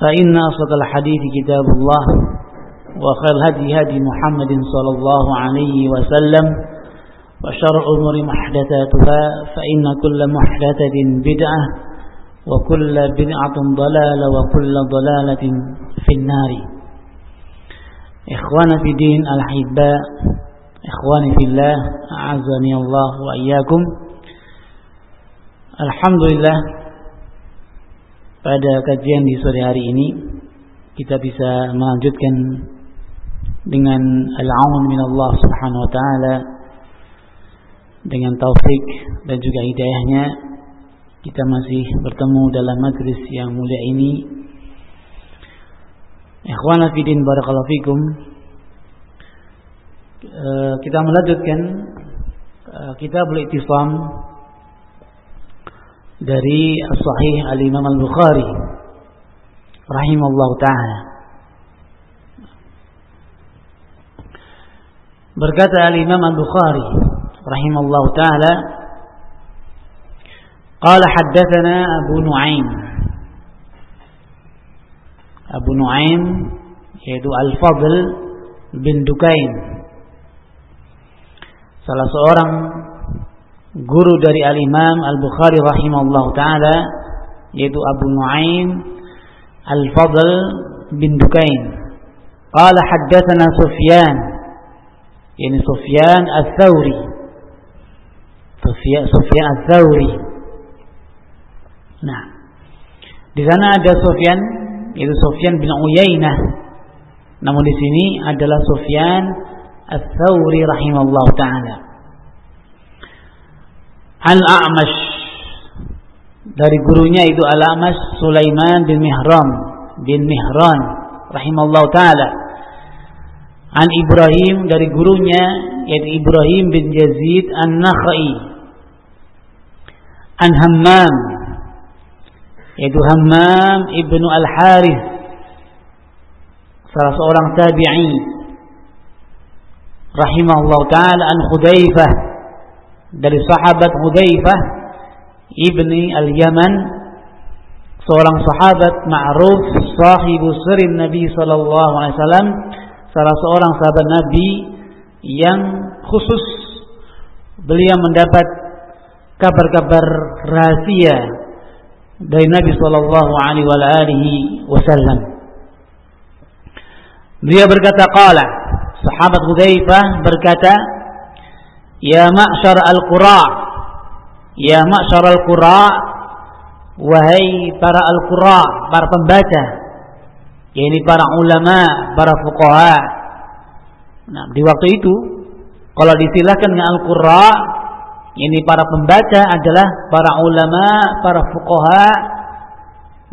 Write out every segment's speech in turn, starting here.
فإن أصدق الحديث كتاب الله وخير الهدي هدي محمد صلى الله عليه وسلم وشر الأمور محدثاتها فإن كل محدثة بدعة وكل بدعة ضلالة وكل ضلالة في النار. إخوانا في دين الأحباء إخواني في الله أعزني الله وإياكم. Alhamdulillah pada kajian di sore hari ini kita bisa melanjutkan dengan al-aun min Allah Subhanahu wa taala. Dengan taufik dan juga hidayahnya kita masih bertemu dalam majlis yang mulia ini. Ikhwana Fidin Barakallahu Fikum. Kita melanjutkan kitab al-ittisam dari Sahih Al-Imam Al-Bukhari rahimahullah taala berkata Al-Imam Al-Bukhari rahimahullah taala قال حدثنا أبو نعيم أبو نعيم yaitu Al-Fadl bin Dukain salah seorang guru dari Al-Imam Al-Bukhari rahimahullah taala yaitu Abu Nuaim Al-Fadl bin Dukain. Qala haddatsana Sufyan. Yani Sufyan Ats-Tsauri Sufyan Sufyan Ats-Tsauri nah di sana ada Sufyan yaitu Sufyan bin Uyainah. Namun di sini adalah Sufyan Ats-Tsauri rahimahullah taala Al-A'mash. Dari gurunya itu Al-A'mash Sulaiman bin Mihran bin Mihran rahimallahu taala. An Ibrahim dari gurunya yaitu Ibrahim bin Yazid An-Nakhai. An Hammam yaitu Hammam ibnu Al-Harith. Salah seorang tabi'i rahimahullahu taala an Khudaifah dari sahabat Hudzaifah ibni al-Yaman seorang sahabat ma'ruf sahibu sirin Nabi sallallahu alaihi wasallam salah seorang sahabat Nabi yang khusus beliau mendapat kabar-kabar rahasia dari Nabi sallallahu alaihi wasallam. Beliau berkata qala. Sahabat Hudzaifah berkata Ya ma'syar al-qura. Ya ma'syar al-qura. Wahai para al-qura Para pembaca. Ini para ulama Para fuqaha. Nah di waktu itu Kalau disilahkan dengan al-qura Ini para pembaca adalah Para ulama Para fuqaha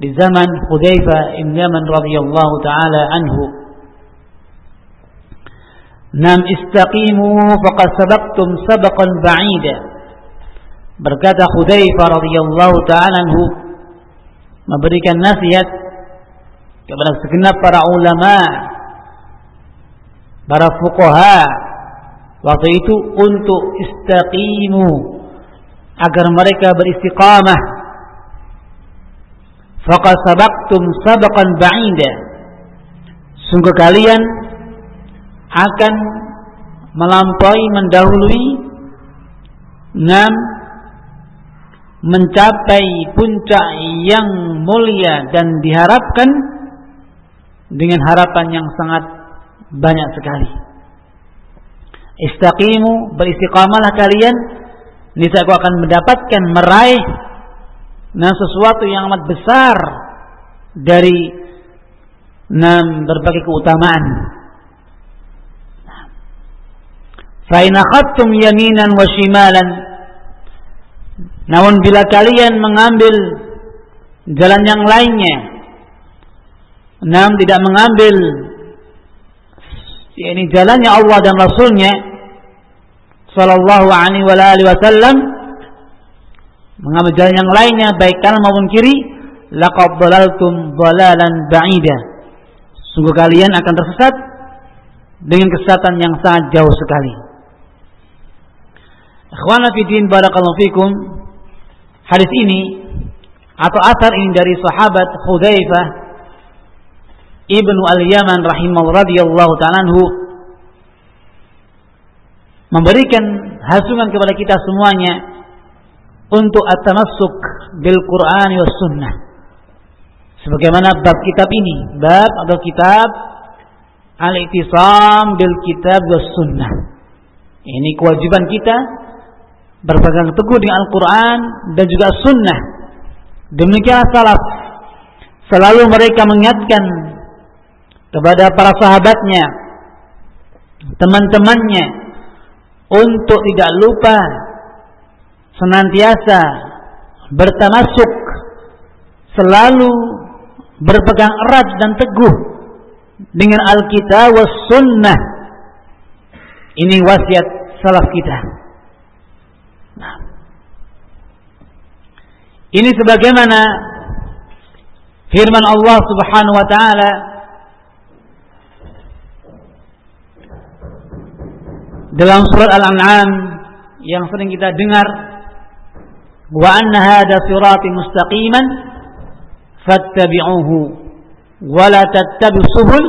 Di zaman Hudzaifah Ibn Yaman radhiyallahu ta'ala anhu Nam istaqimu faqad sabaqtum sabaqan ba'ida. Berkata Hudzaifah radhiyallahu taala anhu memberikan nasihat kepada segenap para ulama para fuqaha waktu itu untuk istaqimu agar mereka beristiqamah faqad sabaqtum sabaqan ba'ida sungguh kalian akan melampaui mendahului enam mencapai puncak yang mulia dan diharapkan dengan harapan yang sangat banyak sekali. Istaqimu, beristiqamalah kalian, niscaya akan mendapatkan meraih nah sesuatu yang amat besar dari enam berbagai keutamaan. Fa'in akhadtum yaminan wa shimalan. Namun bila kalian mengambil jalan yang lainnya Namun tidak mengambil ini jalannya Allah dan Rasulnya Sallallahu alaihi wasallam mengambil jalan yang lainnya baik kanan maupun kiri laqad dalaltum dalalan ba'ida. Sungguh kalian akan tersesat dengan kesesatan yang sangat jauh sekali ikhwana din barakallahu fikum hadis ini atau asar ini dari sahabat Hudzaifah ibnu al-Yaman rahimahullah radhiyallahu ta'ala memberikan hasungan kepada kita semuanya untuk at-tamassuk bil Qur'an was sunnah. Sebagaimana bab kitab ini, bab atau kitab al-ittisam bil kitab was sunnah. Ini kewajiban kita berpegang teguh dengan Al-Quran dan juga Sunnah. Demikianlah salaf. Selalu mereka mengingatkan kepada para sahabatnya, teman-temannya, untuk tidak lupa senantiasa bertamasuk selalu berpegang erat dan teguh dengan Alkitab was sunnah ini wasiat salaf kita ini sebagaimana firman Allah subhanahu wa ta'ala dalam surat Al-An'am yang sering kita dengar wa anna hadha sirati mustaqiman fattabi'uhu wa la tattabi'us subul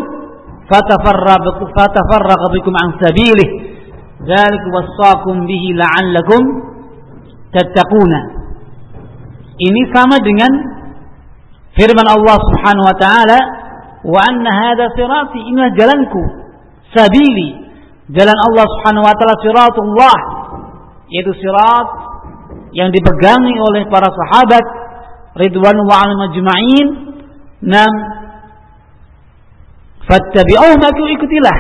fatafarraqu fatafarraqu bikum an sabilih dzalika wasaqum bihi la'allakum tattaquna ini sama dengan firman Allah Subhanahu wa taala wa anna hadha sirati inilah jalanku sabili. Jalan Allah Subhanahu wa taala siratullah yaitu sirat yang dipegangi oleh para sahabat ridwan wa majma'in nam fattabi'uhu maka ikutilah.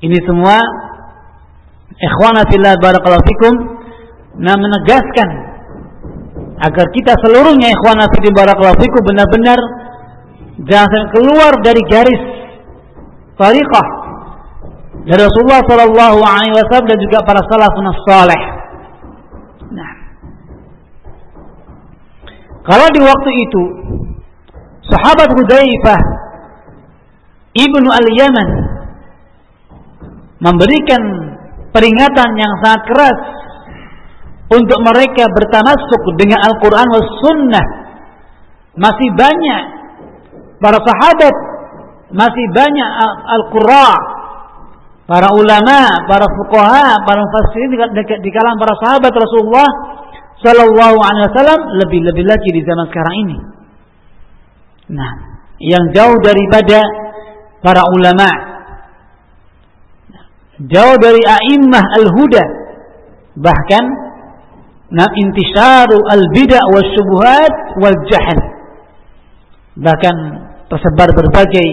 Ini semua ikhwana fillah barakallahu fikum nam menegaskan agar kita seluruhnya ikhwana fillah barakallahu benar-benar jangan keluar dari garis tariqah dari Rasulullah sallallahu alaihi wasallam dan juga para salafun salih Kalau di waktu itu sahabat Hudzaifah ibnu al-Yaman memberikan peringatan yang sangat keras untuk mereka bertanasuk dengan Al-Quran was Sunnah. Masih banyak. Para sahabat masih banyak Al-Qurra. Para ulama, para fuqaha, para mufassirin di kalangan para sahabat Rasulullah Sallallahu Alaihi Wasallam lebih-lebih lagi di zaman sekarang ini. Nah, yang jauh daripada para ulama, jauh dari a'immah al-huda, bahkan nah intisaru al-bid'ah wa syubuhat wal jahal. Bahkan tersebar berbagai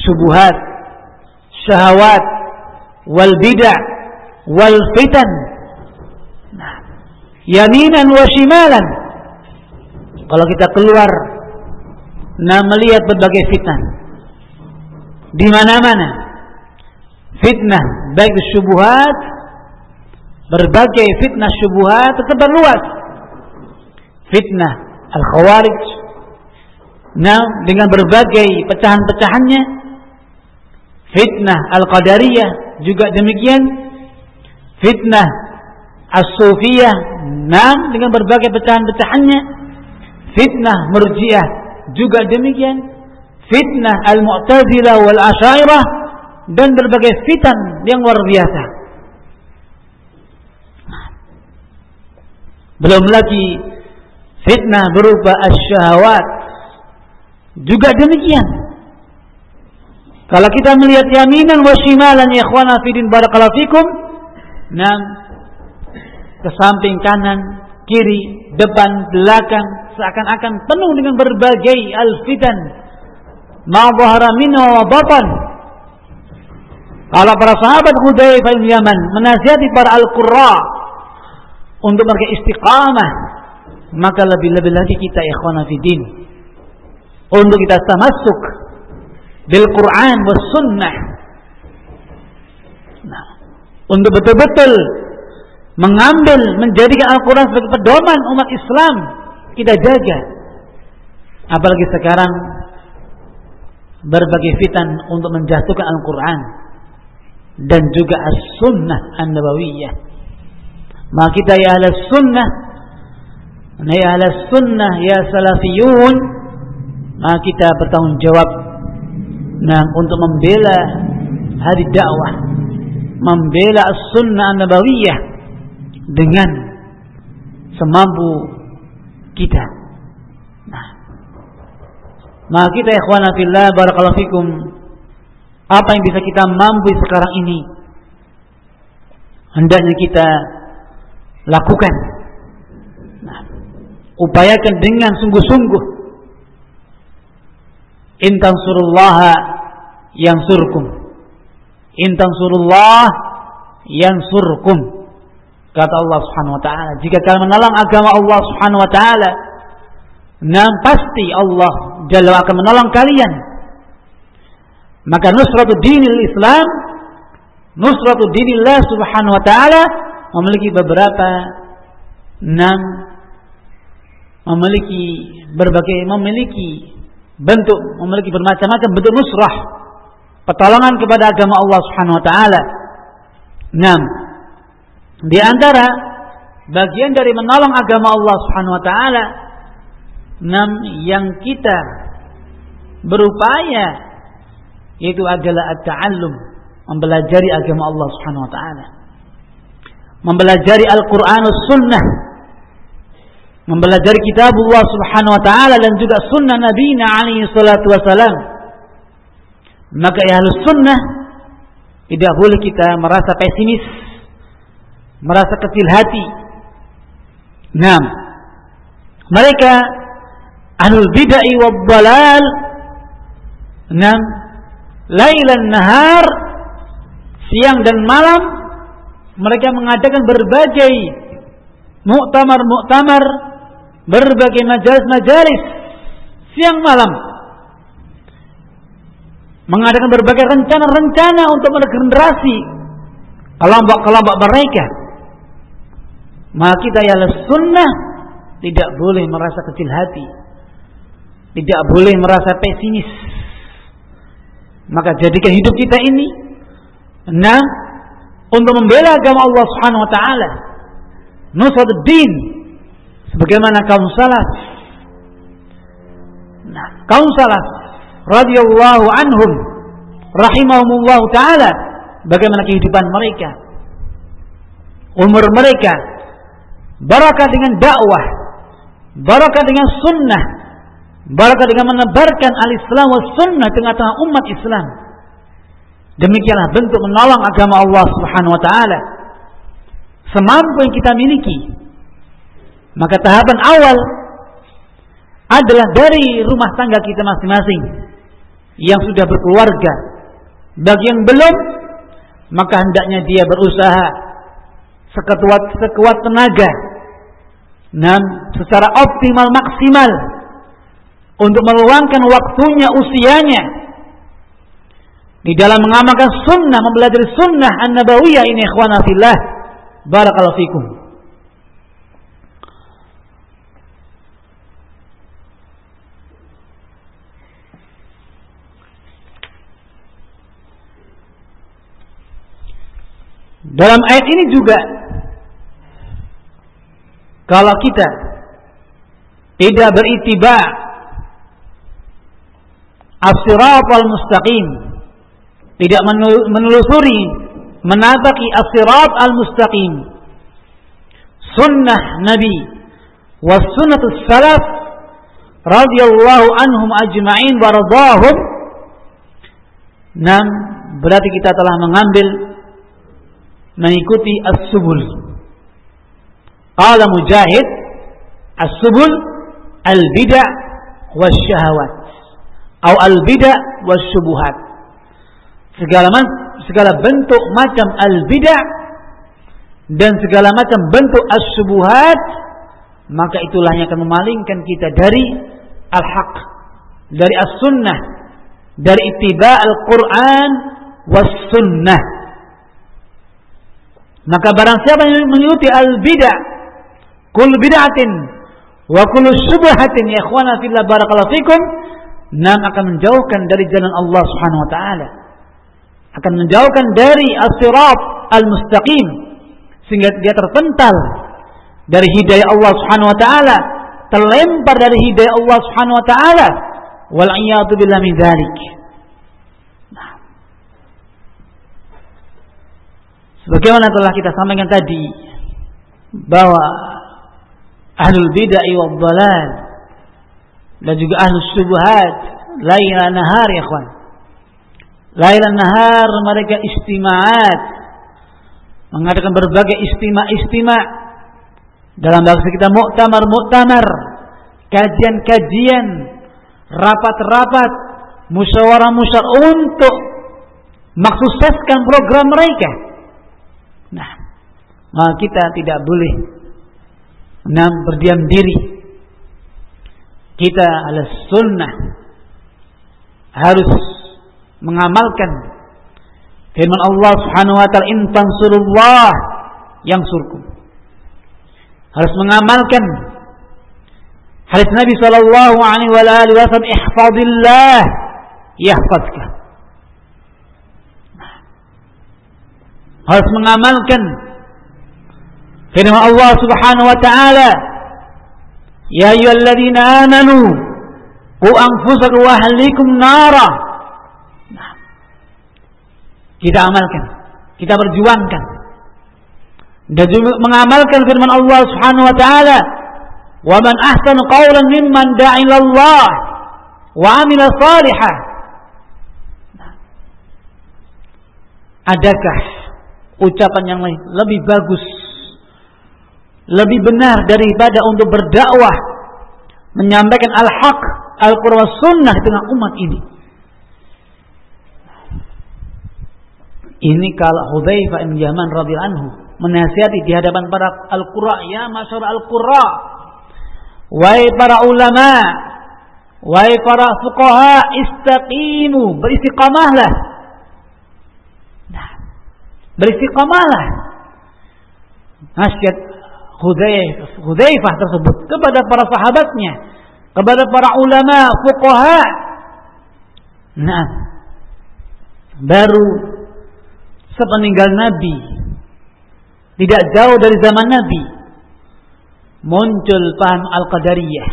syubuhat, syahwat, wal bid'ah, wal fitan yaminan wa shimalan. Kalau kita keluar nah melihat berbagai fitnah di mana-mana. Fitnah baik syubhat berbagai fitnah syubhat tersebar luas. Fitnah al-khawarij. Nah dengan berbagai pecahan-pecahannya. Fitnah al-qadariyah juga demikian. Fitnah as-sufiyah. Nam dengan berbagai pecahan-pecahannya. Fitnah murjiah juga demikian. Fitnah al-mu'tazilah wal asyairah dan berbagai fitan yang luar biasa belum lagi fitnah berupa asyahwat. Juga demikian. Kalau kita melihat yaminan wa shimalan ya ikhwana fidin barakallahu fikum, nah ke samping kanan, kiri, depan, belakang seakan-akan penuh dengan berbagai alfitan. Ma dhahara minha wa batan. Kalau para sahabat Hudzaifah bin Yaman menasihati para al-qurra untuk mereka istiqamah, maka lebih-lebih lagi kita ikhwana fidin untuk kita tamasuk bil Quran was sunnah. Nah, untuk betul-betul mengambil menjadikan Al-Quran sebagai pedoman umat Islam kita jaga. Apalagi sekarang berbagai fitan untuk menjatuhkan Al-Quran dan juga As-Sunnah An-Nabawiyah. Maka kita ya ahli sunnah, ya ahli sunnah, ya salafiyun, maka kita bertanggung jawab nah untuk membela hari dakwah, membela As-Sunnah An-Nabawiyah dengan semampu kita. Nah, maka kita ikhwan fillah barakallahu fikum apa yang bisa kita mampu sekarang ini? Hendaknya kita lakukan. Nah, upayakan dengan sungguh-sungguh. Intan surullah yang surkum. Intan surullah yang surkum. Kata Allah Subhanahu wa taala, jika kalian menolong agama Allah Subhanahu wa taala, nah pasti Allah Jalla akan menolong kalian. Maka nusratu dinil Islam, nusratu dinillah Subhanahu wa taala memiliki beberapa enam memiliki berbagai memiliki bentuk memiliki bermacam-macam bentuk nusrah pertolongan kepada agama Allah Subhanahu wa taala. Enam di antara bagian dari menolong agama Allah Subhanahu wa taala enam yang kita berupaya itu adalah at-ta'allum, mempelajari agama Allah Subhanahu wa taala. Mempelajari Al-Qur'an Sunnah, mempelajari kitab Allah Subhanahu wa taala dan juga sunnah Nabi alaihi salatu wasalam. Maka ya sunnah tidak boleh kita merasa pesimis merasa kecil hati. Nah, mereka ahlul bid'ah wa balal Nah, lailan nahar siang dan malam mereka mengadakan berbagai muktamar-muktamar, berbagai majalis-majalis siang malam mengadakan berbagai rencana-rencana untuk meregenerasi kelompok-kelompok mereka maka kita ya sunnah tidak boleh merasa kecil hati. Tidak boleh merasa pesimis. Maka jadikan hidup kita ini nah untuk membela agama Allah Subhanahu wa taala. Nusratul sebagaimana kaum salaf. Nah, kaum salaf radhiyallahu anhum rahimahumullah taala bagaimana kehidupan mereka umur mereka barakah dengan dakwah, barakah dengan sunnah, barakah dengan menebarkan al-Islam wa sunnah tengah-tengah umat Islam. Demikianlah bentuk menolong agama Allah Subhanahu wa taala. Semampu yang kita miliki. Maka tahapan awal adalah dari rumah tangga kita masing-masing yang sudah berkeluarga. Bagi yang belum, maka hendaknya dia berusaha sekuat sekuat tenaga Nah, secara optimal maksimal untuk meluangkan waktunya, usianya di dalam mengamalkan sunnah, mempelajari sunnah an-nabawiyah ini ikhwana fillah. Barakallahu fikum. Dalam ayat ini juga kalau kita tidak beritiba as-sirat al-mustaqim tidak menelusuri menapaki as-sirat al-mustaqim sunnah nabi wa sunnatus salaf radhiyallahu anhum ajma'in wa radahum Enam, berarti kita telah mengambil mengikuti as-subul. Qala Mujahid, as-subul al-bid'ah wasyahawat atau al-bid'ah wasyubuhat. Segala segala bentuk macam al-bid'ah dan segala macam bentuk as-subuhat maka itulah yang akan memalingkan kita dari al-haq, dari as-sunnah, dari ittiba al-Quran was sunnah. Maka barang siapa yang mengikuti al-bid'ah, kul bid'atin wa kul subhatin ya ikhwana fillah barakallahu fikum, nam akan menjauhkan dari jalan Allah Subhanahu wa taala. Akan menjauhkan dari as-sirat al-mustaqim sehingga dia terpental dari hidayah Allah Subhanahu wa taala, terlempar dari hidayah Allah Subhanahu wa taala. Wal iyadu billah min dzalik. Nah. Sebagaimana telah kita sampaikan tadi bahwa ahlul bid'ah wal dhalal dan juga ahlus syubhat laila nahar ya ikhwan. Laila nahar mereka istimaat. Mengadakan berbagai istima-istima dalam bahasa kita muktamar-muktamar, kajian-kajian, rapat-rapat, musyawarah-musyawarah untuk maksuseskan program mereka. Nah, maka kita tidak boleh nam berdiam diri. Kita adalah sunnah. Harus mengamalkan firman Allah Subhanahu wa taala in tansurullah yang surkum. Harus mengamalkan hadis Nabi sallallahu alaihi wasallam ihfazillah yahfazka. Harus mengamalkan firman Allah Subhanahu wa taala ya ayyuhalladzina amanu qu anfusakum wa ahlikum nara kita amalkan. Kita berjuangkan dan juga mengamalkan firman Allah Subhanahu wa taala wa man ahsanu qawlan mimman da'a ila Allah wa 'amila salihah. Adakah ucapan yang lain lebih bagus lebih benar daripada untuk berdakwah menyampaikan al-haq Al-Quran Sunnah dengan umat ini ini kalau Hudzaifah bin Yaman radhiyallahu anhu menasihati di hadapan para al-qurra, ya masyarakat al-qurra. Wahai para ulama, wahai para fuqaha, istaqimu, beristiqamahlah. Nah, beristiqamahlah. Nasihat Hudzaifah tersebut kepada para sahabatnya, kepada para ulama, fuqaha. Nah, baru sepeninggal Nabi. Tidak jauh dari zaman Nabi. Muncul paham Al-Qadariyah.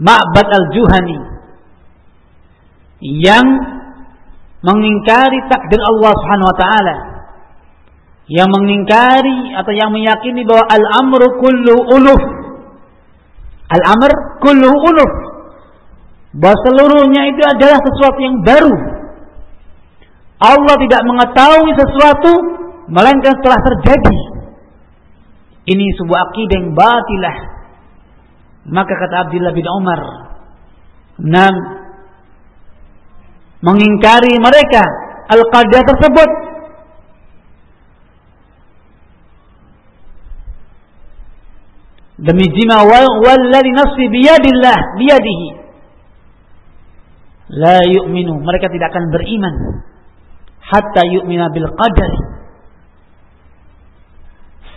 Ma'bad Al-Juhani. Yang mengingkari takdir Allah Subhanahu wa taala. Yang mengingkari atau yang meyakini bahwa al-amru kullu uluf. Al-amr kullu uluf. Bahwa seluruhnya itu adalah sesuatu yang baru Allah tidak mengetahui sesuatu melainkan setelah terjadi. Ini sebuah akidah yang batilah. Maka kata Abdullah bin Umar, enam mengingkari mereka al-qadar tersebut demi jima walladhi nafsi biyadillah biyadihi la yu'minu mereka tidak akan beriman hatta yu'mina bil qadari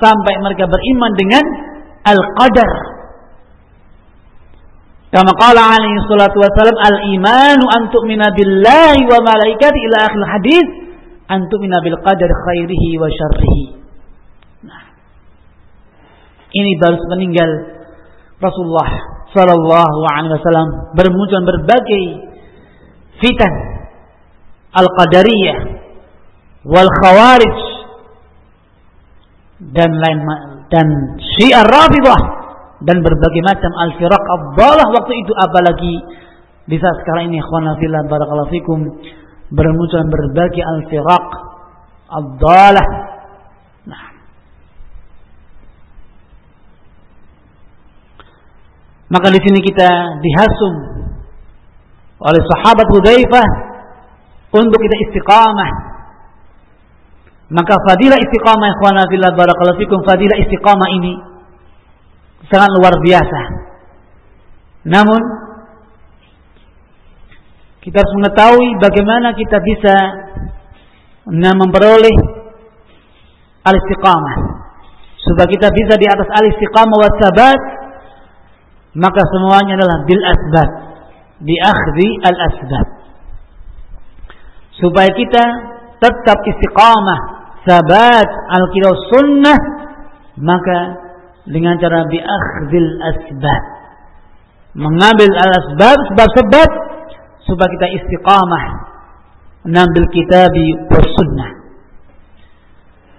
sampai mereka beriman dengan al-qadar. Kama qala alaihi salatu wasallam al-imanu an tu'mina billahi wa malaikati ila akhir hadis an tu'mina bil qadar khairihi wa syarrihi. Nah. Ini baru meninggal Rasulullah sallallahu alaihi wasallam bermunculan berbagai fitan al-qadariyah wal khawarij dan lain dan Syiah Rafidah dan berbagai macam al-firaq abdalah waktu itu apalagi Di saat sekarang ini ikhwan fillah barakallahu fikum bermunculan berbagai al-firaq ad-dalah. Nah. Maka di sini kita dihasum oleh sahabat Hudzaifah untuk kita istiqamah. Maka fadilah istiqamah ikhwan fillah barakallahu fikum fadilah istiqamah ini sangat luar biasa. Namun kita harus mengetahui bagaimana kita bisa memperoleh al-istiqamah. Supaya kita bisa di atas al-istiqamah wa sabat, maka semuanya adalah bil asbab, bi akhdhi al-asbab. Supaya kita tetap istiqamah, sabat al-kitab sunnah, maka dengan cara bi akhdhil asbab. Mengambil al-asbab sebab-sebab supaya kita istiqamah mengambil kitabi was sunnah.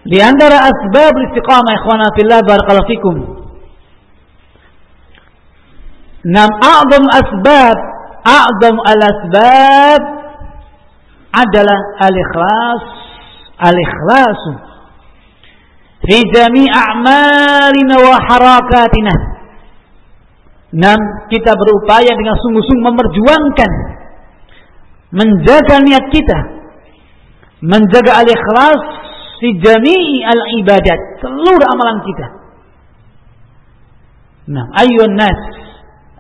Di antara asbab istiqamah ikhwana fillah barakallahu fikum. Nam a'zam asbab, a'zam al-asbab adalah al-ikhlas, al-ikhlas fi jami' a'malina wa harakatina. Nam kita berupaya dengan sungguh-sungguh memperjuangkan menjaga niat kita, menjaga al-ikhlas di jami'i al-ibadat, seluruh amalan kita. Nah, ayyuhan nas,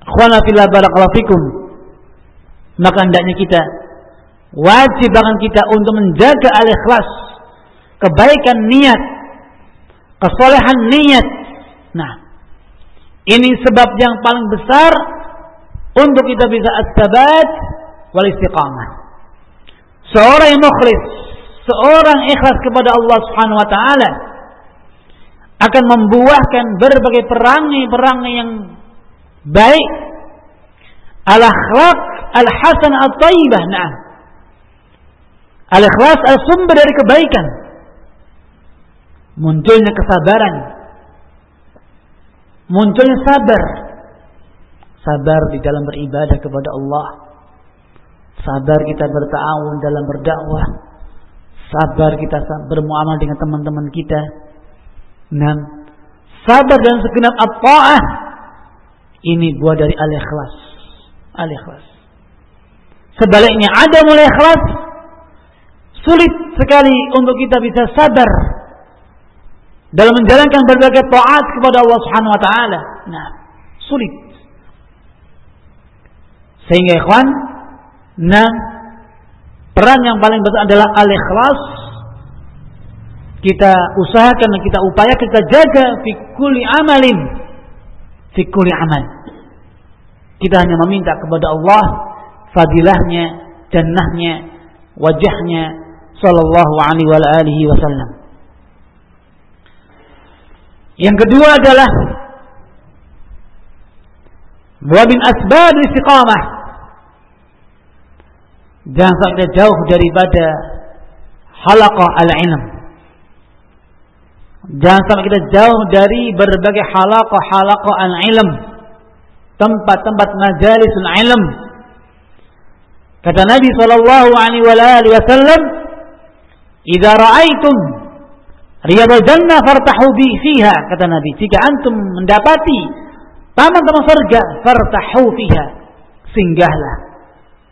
khwana fillah barakallahu fikum. Maka hendaknya kita wajib akan kita untuk menjaga al-ikhlas, kebaikan niat, kesolehan niat. Nah, ini sebab yang paling besar untuk kita bisa as-sabat wal istiqamah. Seorang yang mukhlis, seorang ikhlas kepada Allah Subhanahu wa taala akan membuahkan berbagai perangai-perangai yang baik al-akhlaq al-hasan at-tayyibah nah al-ikhlas al-sumber dari kebaikan munculnya kesabaran munculnya sabar sabar di dalam beribadah kepada Allah Sabar kita bertawun dalam berdakwah. Sabar kita bermuamalah dengan teman-teman kita. Enam. Sabar dan segenap apa Ini buah dari al-ikhlas. Al-ikhlas. Sebaliknya ada mulai ikhlas. Sulit sekali untuk kita bisa sabar dalam menjalankan berbagai taat kepada Allah Subhanahu wa taala. Nah, sulit. Sehingga ikhwan, Nah, peran yang paling besar adalah al-ikhlas. Kita usahakan dan kita upaya kita jaga fi kulli amalin. Fi amal. Kita hanya meminta kepada Allah fadilahnya, jannahnya, wajahnya sallallahu alaihi wasallam. Yang kedua adalah wa asbab istiqamah Jangan sampai jauh daripada halaqah al-ilm. Jangan sampai kita jauh dari berbagai halaqah-halaqah al-ilm. Tempat-tempat majalisul ilm. Kata Nabi sallallahu alaihi wasallam, "Idza ra'aitum riyadul jannah fartahu bi fiha." Kata Nabi, jika antum mendapati taman-taman surga, fartahu fiha. Singgahlah.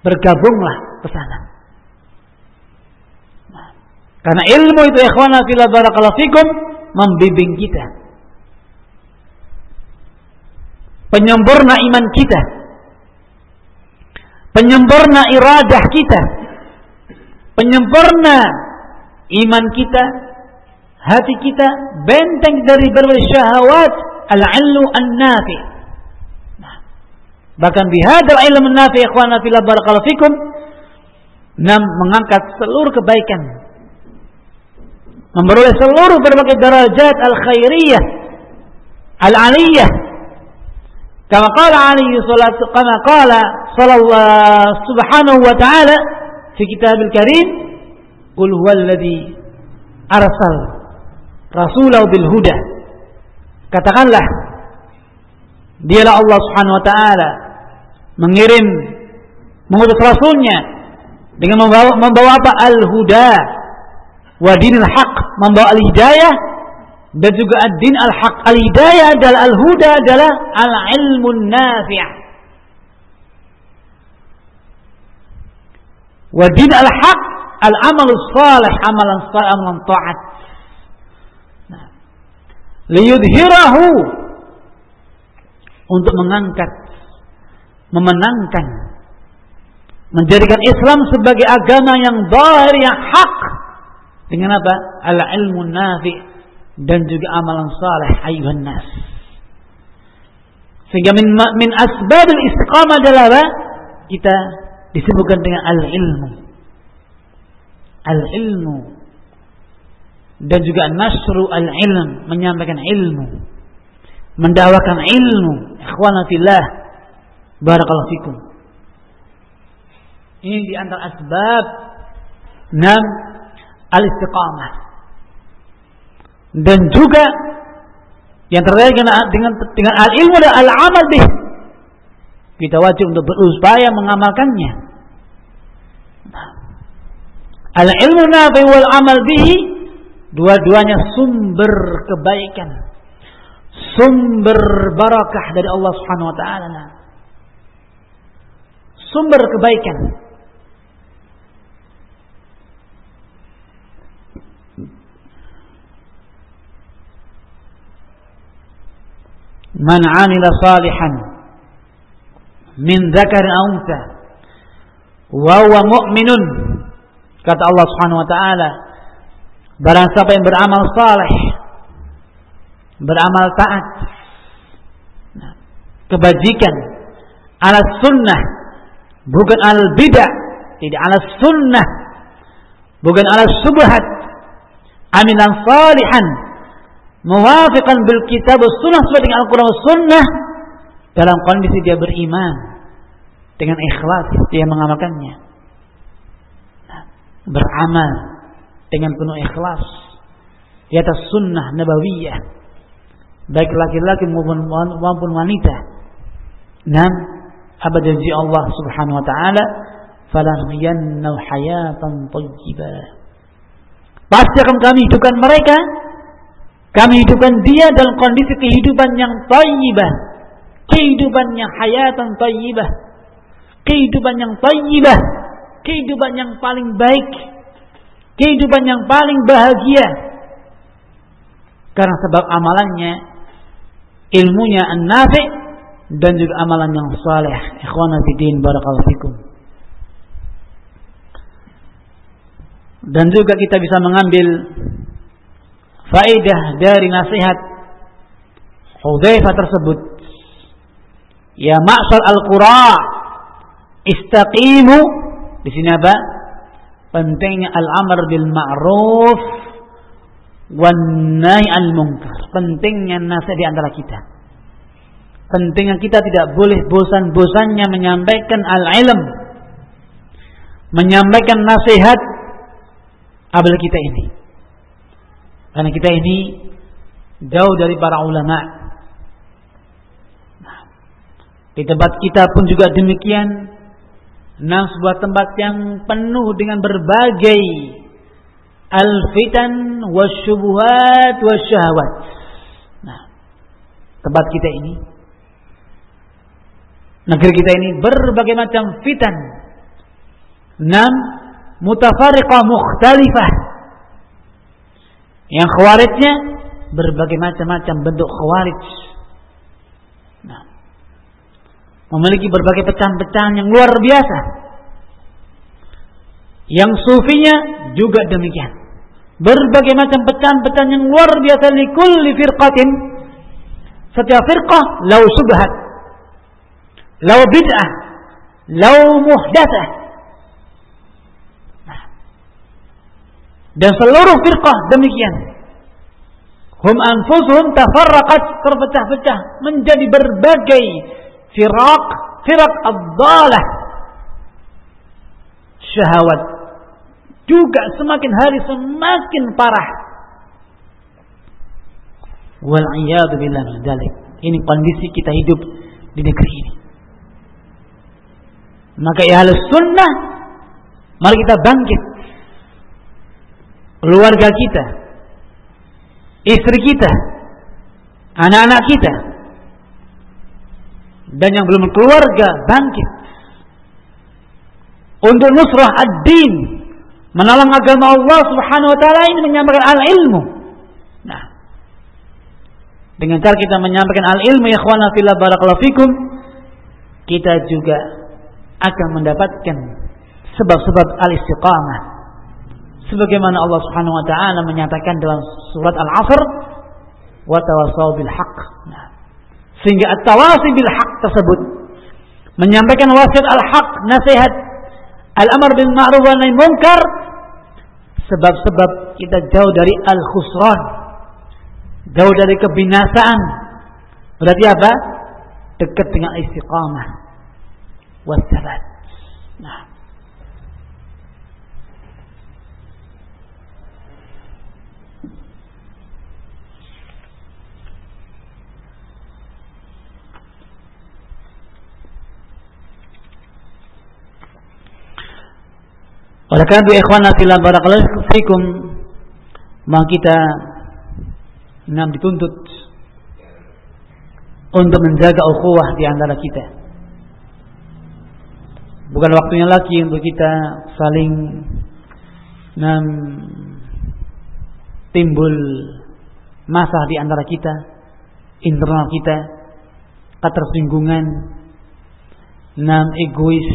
Bergabunglah ke sana. Nah, karena ilmu itu ikhwana fila barakallahu fikum membimbing kita. Penyempurna iman kita. Penyempurna iradah kita. Penyempurna iman kita, hati kita benteng dari berbagai syahwat al-ilmu an-nafi. Nah, bahkan bihadal ilmu an-nafi ikhwana fila barakallahu fikum Enam, mengangkat seluruh kebaikan. Memperoleh seluruh berbagai derajat al-khairiyah. Al-aliyah. Kama qala alaihi salatu kama qala sallallahu subhanahu wa ta'ala fi kitabil karim Qul huwallazi arsal rasulahu bil huda. Katakanlah dialah Allah Subhanahu wa taala mengirim mengutus rasulnya dengan membawa, membawa apa? Al-huda. Wa dinil haq membawa al-hidayah. Dan juga ad-din al-haq. Al-hidayah adalah al-huda adalah al-ilmun nafi' wa din al-haq al-amal salih amalan salih amalan taat nah. liyudhirahu untuk mengangkat memenangkan menjadikan Islam sebagai agama yang zahir yang hak dengan apa? Al-ilmu nafi dan juga amalan saleh ayuhan nas. Sehingga min min asbabil istiqamah adalah apa? Kita disebutkan dengan al-ilmu. Al-ilmu dan juga nasru al-ilm menyampaikan ilmu mendakwakan ilmu ikhwana fillah barakallahu fikum ini di antara asbab enam al-istiqamah. Dan juga yang terkait dengan dengan, al-ilmu dan al-amal bih. Kita wajib untuk berupaya mengamalkannya. Al-ilmu nafi wal amal bihi dua-duanya sumber kebaikan. Sumber barakah dari Allah Subhanahu wa taala. Sumber kebaikan. man amila salihan min dzakarin aw wa huwa mu'minun kata Allah Subhanahu wa taala barang siapa yang beramal saleh beramal taat nah, kebajikan ala sunnah bukan al bidah tidak ala sunnah bukan ala subhat amilan salihan muwafiqan bil kitab sunnah sesuai dengan Al-Quran sunnah dalam kondisi dia beriman dengan ikhlas dia mengamalkannya beramal dengan penuh ikhlas di atas sunnah nabawiyah baik laki-laki maupun wanita dan apa janji Allah Subhanahu wa taala falanhiyanna hayatan thayyibah pasti akan kami hidupkan mereka kami hidupkan dia dalam kondisi kehidupan yang tayyibah. Kehidupan yang hayatan tayyibah. Kehidupan yang tayyibah. Kehidupan yang paling baik. Kehidupan yang paling bahagia. Karena sebab amalannya, ilmunya an-nafi' dan juga amalan yang saleh. Ikhwana fiddin barakallahu fikum. Dan juga kita bisa mengambil faedah dari nasihat Hudzaifah tersebut ya ma'syar al-qura istaqimu di sini apa? Pentingnya al-amr bil ma'ruf wan nahi al munkar. Pentingnya nasihat di antara kita. Pentingnya kita tidak boleh bosan-bosannya menyampaikan al-ilm. Menyampaikan nasihat abal kita ini. Karena kita ini jauh dari para ulama. Nah, di tempat kita pun juga demikian. Nah, sebuah tempat yang penuh dengan berbagai al-fitan wasyubuhat wasyahwat. Nah, tempat kita ini negeri kita ini berbagai macam fitan. Enam mutafariqah mukhtalifah yang khawarijnya berbagai macam-macam bentuk khawarij. Nah, memiliki berbagai pecahan-pecahan yang luar biasa. Yang sufinya juga demikian. Berbagai macam pecahan-pecahan yang luar biasa likulli firqatin. Setiap firqah lau subhat. Lau bid'ah. Lau muhdathah Dan seluruh firqah demikian. Hum anfusuhum tafarraqat terpecah-pecah menjadi berbagai firaq, firaq ad-dalah. Syahwat juga semakin hari semakin parah. Wal iyadu billah Ini kondisi kita hidup di negeri ini. Maka ya sunnah, mari kita bangkit. Keluarga kita, istri kita, anak-anak kita, dan yang belum keluarga bangkit untuk nusrah ad-din menolong agama Allah Subhanahu wa taala ini menyampaikan al-ilmu. Nah, dengan cara kita menyampaikan al-ilmu ya fillah barakallahu fikum, kita juga akan mendapatkan sebab-sebab al-istiqamah. Sebagaimana Allah Subhanahu wa taala menyatakan dalam surat Al-Asr, "Wa tawassaw bil haqq." Nah, sehingga at-tawasi bil haq tersebut menyampaikan wasiat al-haq, nasihat al-amr bil ma'ruf wa nahi munkar sebab-sebab kita jauh dari al-khusran, jauh dari kebinasaan. Berarti apa? Dekat dengan istiqamah wassabat. Nah, Oleh karena itu ikhwan fillah barakallahu fikum maka kita enam dituntut untuk menjaga ukhuwah di antara kita. Bukan waktunya lagi untuk kita saling nam timbul masalah di antara kita, internal kita, ketersinggungan, nam egois,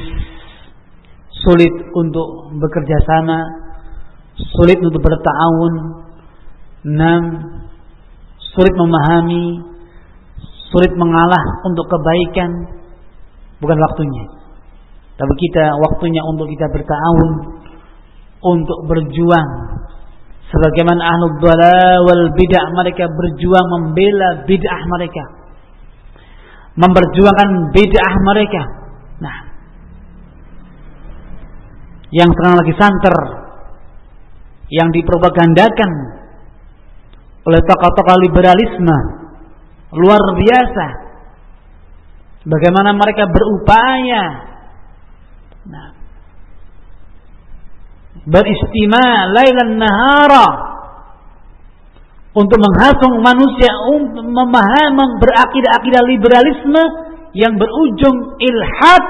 sulit untuk bekerja sama, sulit untuk bertahun, enam, sulit memahami, sulit mengalah untuk kebaikan, bukan waktunya. Tapi kita waktunya untuk kita bertahun, untuk berjuang. Sebagaimana ahlul dhala wal bid'ah mereka berjuang membela bid'ah mereka. Memperjuangkan bid'ah mereka. Nah, yang sekarang lagi santer. Yang dipropagandakan oleh tokoh-tokoh liberalisme. Luar biasa. Bagaimana mereka berupaya. Nah, beristima lailan nahara. Untuk menghasung manusia untuk memahami berakidah-akidah liberalisme yang berujung ilhad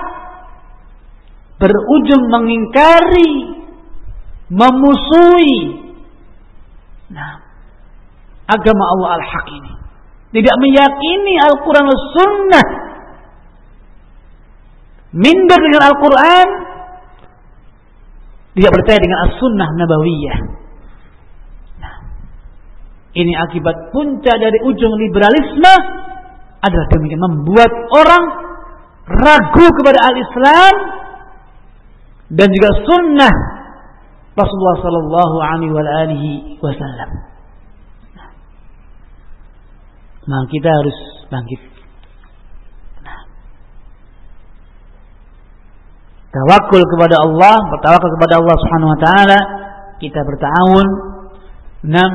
berujung mengingkari, memusuhi nah, agama Allah al-haq ini. Tidak meyakini Al-Quran Sunnah. Minder dengan Al-Quran. Tidak percaya dengan As-Sunnah Nabawiyah. Nah, ini akibat punca dari ujung liberalisme adalah demikian membuat orang ragu kepada al-Islam dan juga sunnah Rasulullah Sallallahu Alaihi Wasallam. Nah, kita harus bangkit. Nah. Tawakul kepada Allah, bertawakal kepada Allah Subhanahu Wa Taala. Kita bertahun, enam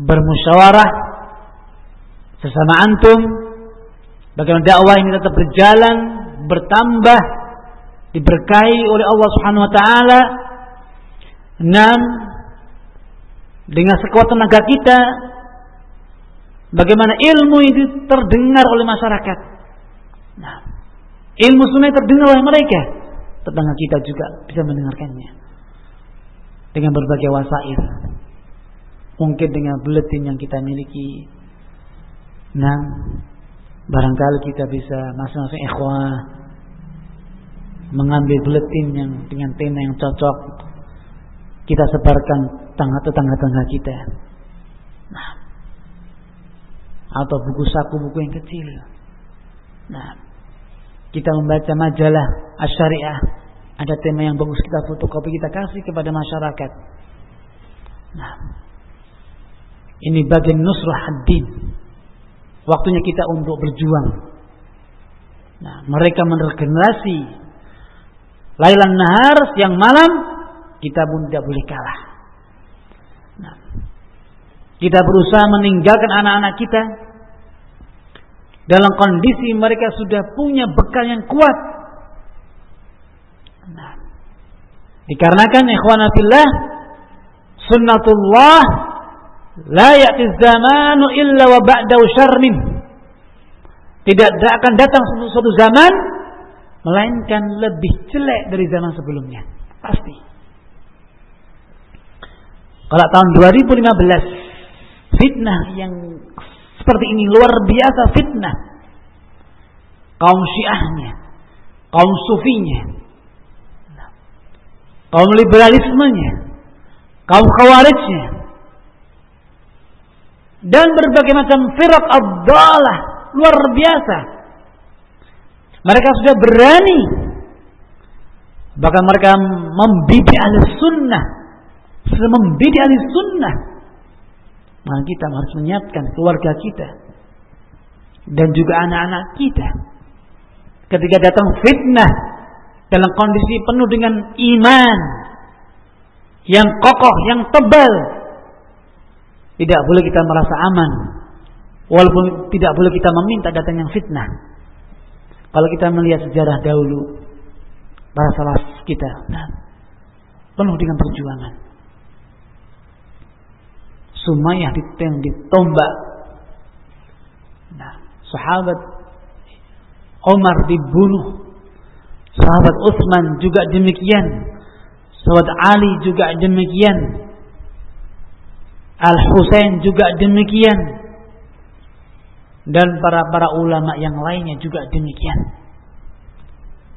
bermusyawarah sesama antum bagaimana dakwah ini tetap berjalan bertambah diberkahi oleh Allah Subhanahu wa taala. Enam dengan sekuat tenaga kita bagaimana ilmu itu terdengar oleh masyarakat. Nah, ilmu sunnah terdengar oleh mereka. Tetangga kita juga bisa mendengarkannya dengan berbagai wasail. Mungkin dengan buletin yang kita miliki. Nah, barangkali kita bisa masing-masing ikhwah mengambil buletin yang dengan tema yang cocok kita sebarkan tetangga-tetangga kita. Nah, atau buku saku buku yang kecil. Nah, kita membaca majalah asyariah ada tema yang bagus kita fotokopi kita kasih kepada masyarakat. Nah, ini bagian nusrah ad-din. Waktunya kita untuk berjuang. Nah, mereka meregenerasi Lailan nahar, siang malam, kita pun tidak boleh kalah. Nah, kita berusaha meninggalkan anak-anak kita dalam kondisi mereka sudah punya bekal yang kuat. Nah, dikarenakan ikhwanatillah sunnatullah la ya'ti zamanu illa wa ba'da syarmin. Tidak akan datang suatu zaman melainkan lebih jelek dari zaman sebelumnya. Pasti. Kalau tahun 2015 fitnah yang seperti ini luar biasa fitnah. Kaum Syiahnya, kaum Sufinya, kaum liberalismenya, kaum Khawarijnya, dan berbagai macam firak abdalah luar biasa. Mereka sudah berani bahkan mereka membidik ahli sunnah sudah membidik ahli sunnah maka kita harus menyiapkan keluarga kita dan juga anak-anak kita ketika datang fitnah dalam kondisi penuh dengan iman yang kokoh, yang tebal. Tidak boleh kita merasa aman. Walaupun tidak boleh kita meminta datang yang fitnah. Kalau kita melihat sejarah dahulu, para salaf kita, nah, penuh dengan perjuangan. Sumayyah yang ditombak. Nah, sahabat Omar dibunuh Sahabat Utsman juga demikian. Sahabat Ali juga demikian. Al Husain juga demikian. Dan para para ulama yang lainnya juga demikian.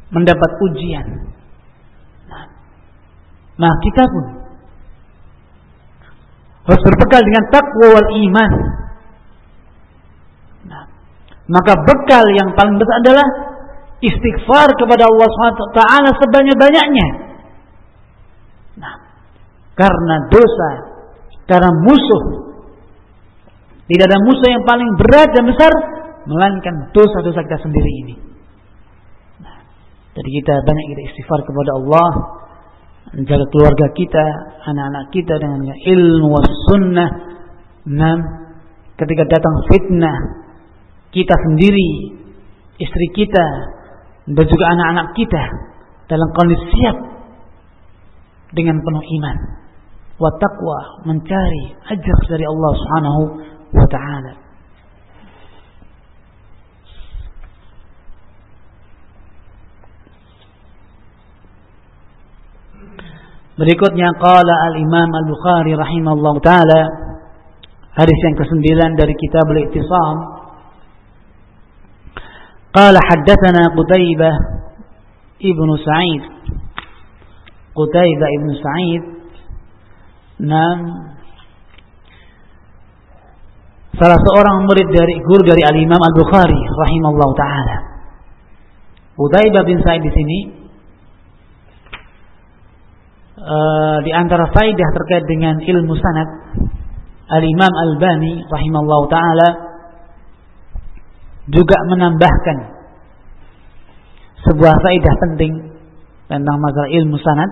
Mendapat ujian. Nah, nah kita pun harus berbekal dengan takwa wal iman. Nah, maka bekal yang paling besar adalah istighfar kepada Allah SWT sebanyak-banyaknya. Nah, karena dosa, karena musuh, tidak ada musuh yang paling berat dan besar melainkan dosa-dosa kita sendiri ini. Nah, jadi kita banyak kita istighfar kepada Allah, menjaga keluarga kita, anak-anak kita dengan ilmu sunnah. Nah, ketika datang fitnah, kita sendiri, istri kita, dan juga anak-anak kita dalam kondisi siap dengan penuh iman wa taqwa mencari ajar dari Allah Subhanahu wa ta'ala. Berikutnya qala al-Imam Al-Bukhari rahimallahu taala hadis yang ke-9 dari kitab Al-Ittisam qala haddatsana Qutaibah ibnu Sa'id. Qutaibah ibnu Sa'id. Nam salah seorang murid dari guru dari Al Imam Al Bukhari rahimallahu taala. Udaibah bin Sa'id di sini uh, di antara faidah terkait dengan ilmu sanad Al Imam Al Bani rahimallahu taala juga menambahkan sebuah faedah penting tentang masalah ilmu sanad.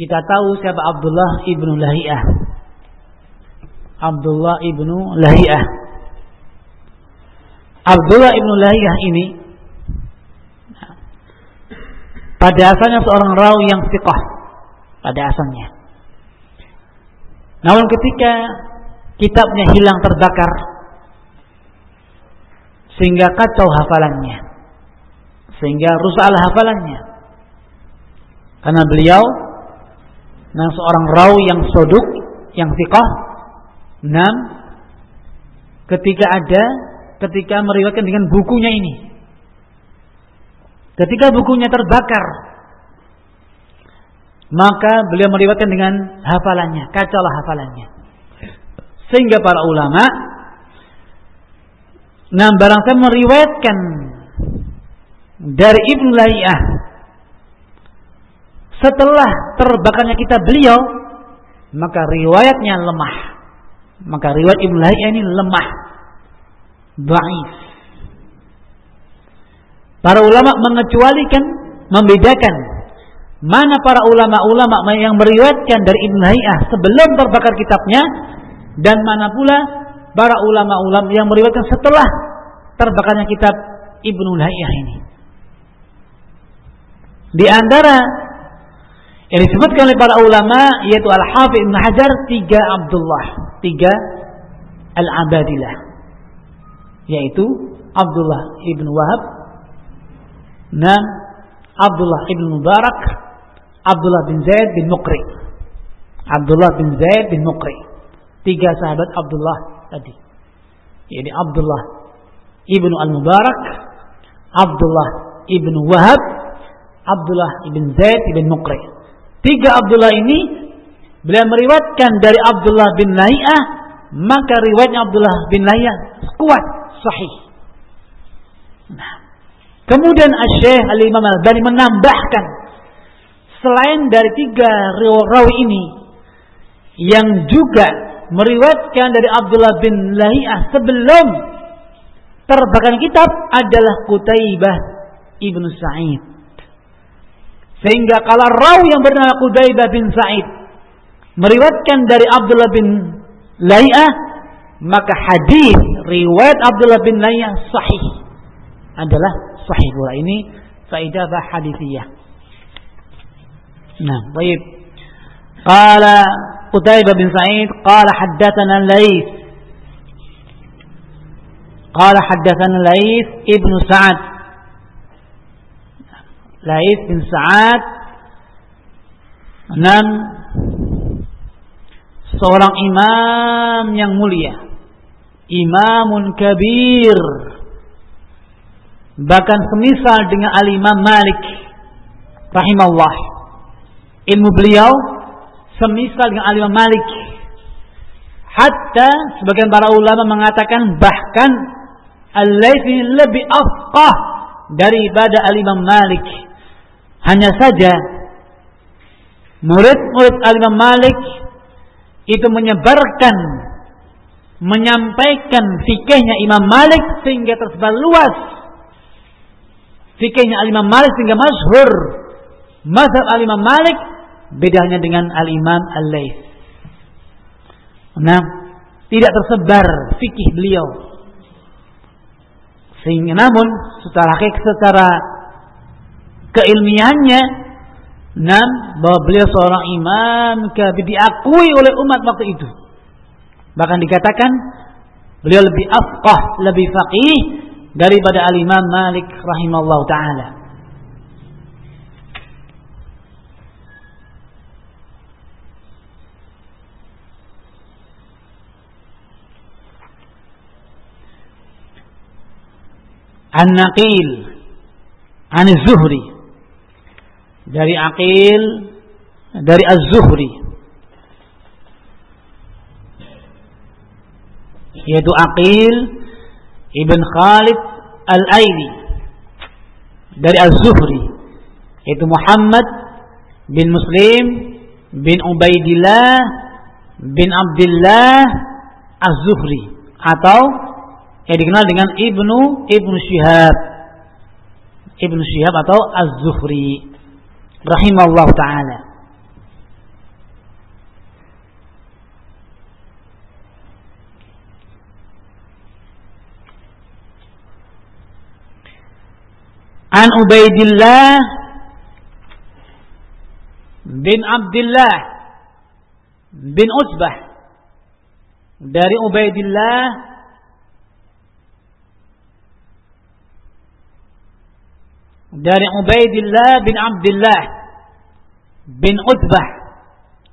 Kita tahu siapa Abdullah ibnu Lahiyah. Abdullah ibnu Lahiyah. Abdullah ibnu Lahiyah ini pada asalnya seorang rawi yang fiqah pada asalnya. Namun ketika kitabnya hilang terbakar sehingga kacau hafalannya sehingga rusaklah hafalannya karena beliau nah seorang rawi yang soduk yang fiqah enam ketika ada ketika meriwayatkan dengan bukunya ini. Ketika bukunya terbakar maka beliau meriwayatkan dengan hafalannya kacaulah hafalannya. Sehingga para ulama Nah, saya meriwayatkan dari Ibnu Laiyah setelah terbakarnya kita beliau, maka riwayatnya lemah. Maka riwayat Ibnu Laiyah ini lemah. Dhaif. Para ulama mengecualikan, membedakan mana para ulama-ulama yang meriwayatkan dari Ibnu Laiyah sebelum terbakar kitabnya dan mana pula para ulama-ulama yang meriwayatkan setelah terbakarnya kitab Ibnu Laiyah ini. Di antara Yang disebutkan oleh para ulama yaitu Al-Hafidh Ibn Hajar tiga Abdullah, tiga Al-Abadilah. Yaitu Abdullah Ibn Wahab, dan Abdullah Ibn Mubarak, Abdullah bin Zaid bin Mukri. Abdullah bin Zaid bin Mukri. Tiga sahabat Abdullah tadi. Jadi Abdullah Ibn Al-Mubarak, Abdullah Ibn Wahab, Abdullah Ibn Zaid Ibn Mukri. Tiga Abdullah ini beliau meriwayatkan dari Abdullah bin Lahi'ah, maka riwayatnya Abdullah bin Lahi'ah kuat, sahih. Nah, kemudian Syekh Al-Imam Al-Bani menambahkan selain dari tiga rawi ini yang juga meriwayatkan dari Abdullah bin Lahi'ah sebelum terbakar kitab adalah Qutaibah ibnu Sa'id. Sehingga kalau rawi yang bernama Qutaibah bin Sa'id meriwayatkan dari Abdullah bin Lahi'ah maka hadis riwayat Abdullah bin Lahi'ah sahih adalah sahih pula ini faidah hadisiyah. Nah, baik. Qala قتيبة بن سعيد قال حدثنا الليث قال حدثنا الليث ابن سعد ليث بن سعد enam seorang imam yang mulia imamun kabir bahkan semisal dengan al-imam Malik rahimahullah ilmu beliau semisal dengan Alimah Malik. Hatta sebagian para ulama mengatakan bahkan Al-Laythi lebih afqah daripada Alimah Malik. Hanya saja murid-murid Alimah Malik itu menyebarkan menyampaikan fikihnya Imam Malik sehingga tersebar luas fikihnya Imam Malik sehingga masyhur mazhab Imam Malik Bedanya dengan Al-Imam Al-Laits. Nah, tidak tersebar fikih beliau. Sehingga namun secara secara keilmiannya nah bahwa beliau seorang imam kabir diakui oleh umat waktu itu. Bahkan dikatakan beliau lebih afqah, lebih faqih daripada al-Imam Malik rahimahullah taala. An-Naqil An Zuhri dari Aqil dari Az-Zuhri. Yaitu Aqil Ibn Khalid Al-Aili dari Az-Zuhri. Yaitu Muhammad bin Muslim bin Ubaidillah bin Abdullah Az-Zuhri. Atau yang dikenal dengan Ibnu Ibnu Syihab. Ibnu Syihab atau Az-Zuhri rahimahullah taala. An Ubaidillah bin Abdullah bin Utbah dari Ubaidillah dari Ubaidillah bin Abdullah bin Utbah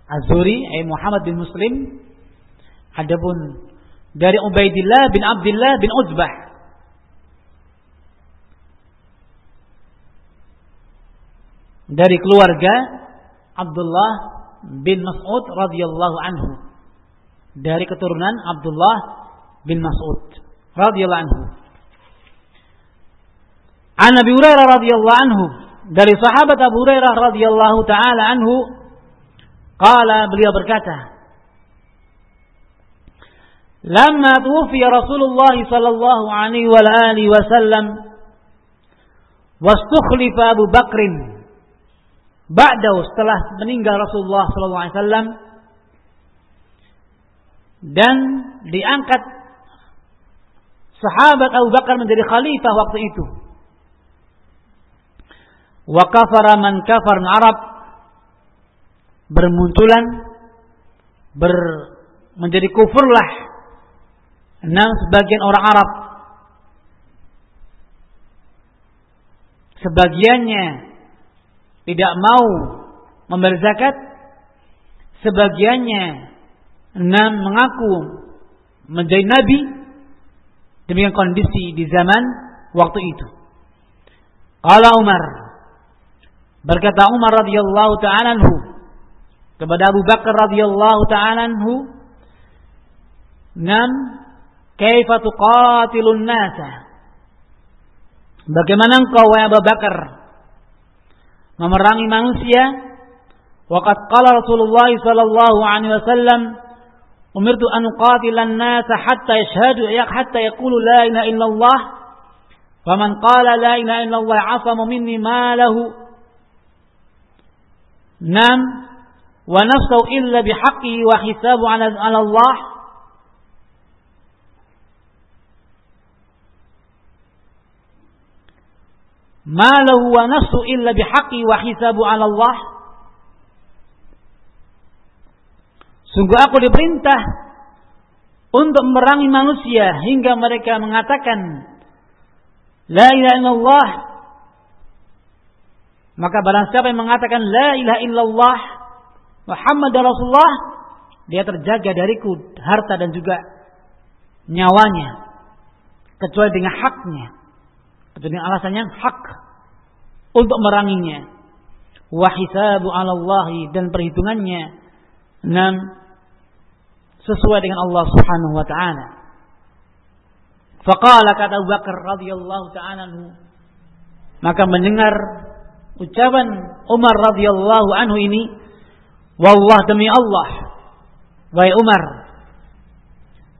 Azuri ay Muhammad bin Muslim. Adapun dari Ubaidillah bin Abdullah bin Utbah. Dari keluarga Abdullah bin Mas'ud radhiyallahu anhu. Dari keturunan Abdullah bin Mas'ud radhiyallahu anhu An Nabi Hurairah radhiyallahu anhu. Dari sahabat Abu Hurairah radhiyallahu taala anhu qala beliau berkata Lama tuwfi Rasulullah sallallahu alaihi wa alihi wasallam wastukhlifa Abu Bakrin ba'dahu setelah meninggal Rasulullah sallallahu alaihi wasallam dan diangkat sahabat Abu Bakar menjadi khalifah waktu itu wa kafara man kafar Arab. Bermunculan ber menjadi kufurlah enam sebagian orang Arab. Sebagiannya tidak mau membayar zakat sebagiannya enam mengaku menjadi nabi demikian kondisi di zaman waktu itu. Qala Umar berkata Umar radhiyallahu taala kepada Abu Bakar radhiyallahu taala anhu. Nam kaifa tuqatilun nasa? Bagaimana engkau wahai Abu Bakar? Memerangi manusia? Waqad qala Rasulullah sallallahu alaihi wasallam umirtu an uqatila an-nasa hatta yashhadu hatta yaqulu la ilaha illallah. Faman qala la ilaha illallah asama minni malahu nam wa nafsuhu illa bihaqqihi wa hisabu ala Allah. Ma lahu wa nafsu illa bihaqqi wa hisabu 'ala Allah. Sungguh aku diperintah untuk memerangi manusia hingga mereka mengatakan la ilaha illallah maka barang siapa yang mengatakan la ilaha illallah Muhammad Rasulullah dia terjaga dariku harta dan juga nyawanya kecuali dengan haknya dengan alasannya hak untuk meranginya. Wahisabu ala Allahi dan perhitungannya enam sesuai dengan Allah Subhanahu wa taala. Faqala kata Abu Bakar radhiyallahu taala maka mendengar ucapan Umar radhiyallahu anhu ini wallah demi Allah wahai Umar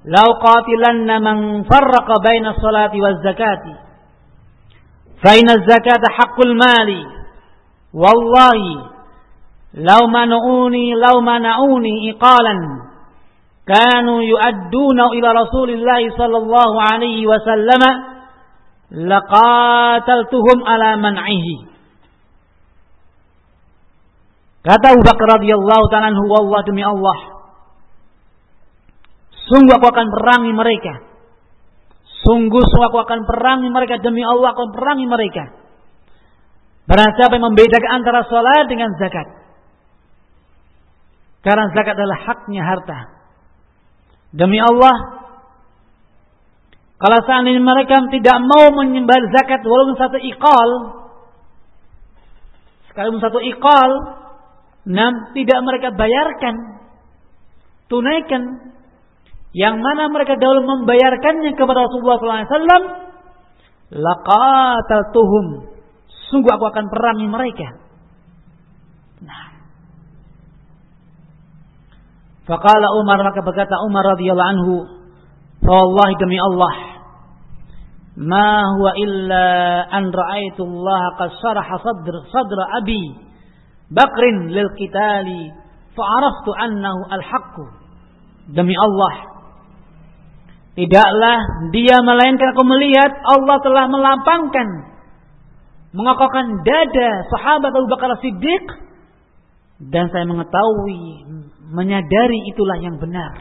lau qatilanna man farraqa baina salati waz zakati فإن الزكاة حق المال والله لو منعوني لو منعوني إقالا كانوا يؤدون إلى رسول الله صلى الله عليه وسلم لقاتلتهم على Kata Abu Bakar radhiyallahu taala "Wallah demi Allah, sungguh aku akan perangi mereka Sungguh aku akan perangi mereka demi Allah akan perangi mereka. Barang siapa yang membedakan antara sholat dengan zakat. Karena zakat adalah haknya harta. Demi Allah, kalau seandainya mereka tidak mau menyembah zakat walaupun satu ikal, sekalipun satu ikal, enam tidak mereka bayarkan, tunaikan yang mana mereka dahulu membayarkannya kepada Rasulullah SAW, laqataltuhum. Sungguh aku akan perangi mereka. Nah. Faqala Umar maka berkata Umar radhiyallahu anhu, "Wallahi demi Allah, ma huwa illa an ra'aitu Allah qad sharaha sadr sadra abi Bakrin lil qitali fa araftu annahu al-haqqu." Demi Allah, Tidaklah dia melainkan aku melihat Allah telah melapangkan mengokohkan dada sahabat Abu Bakar Siddiq dan saya mengetahui menyadari itulah yang benar.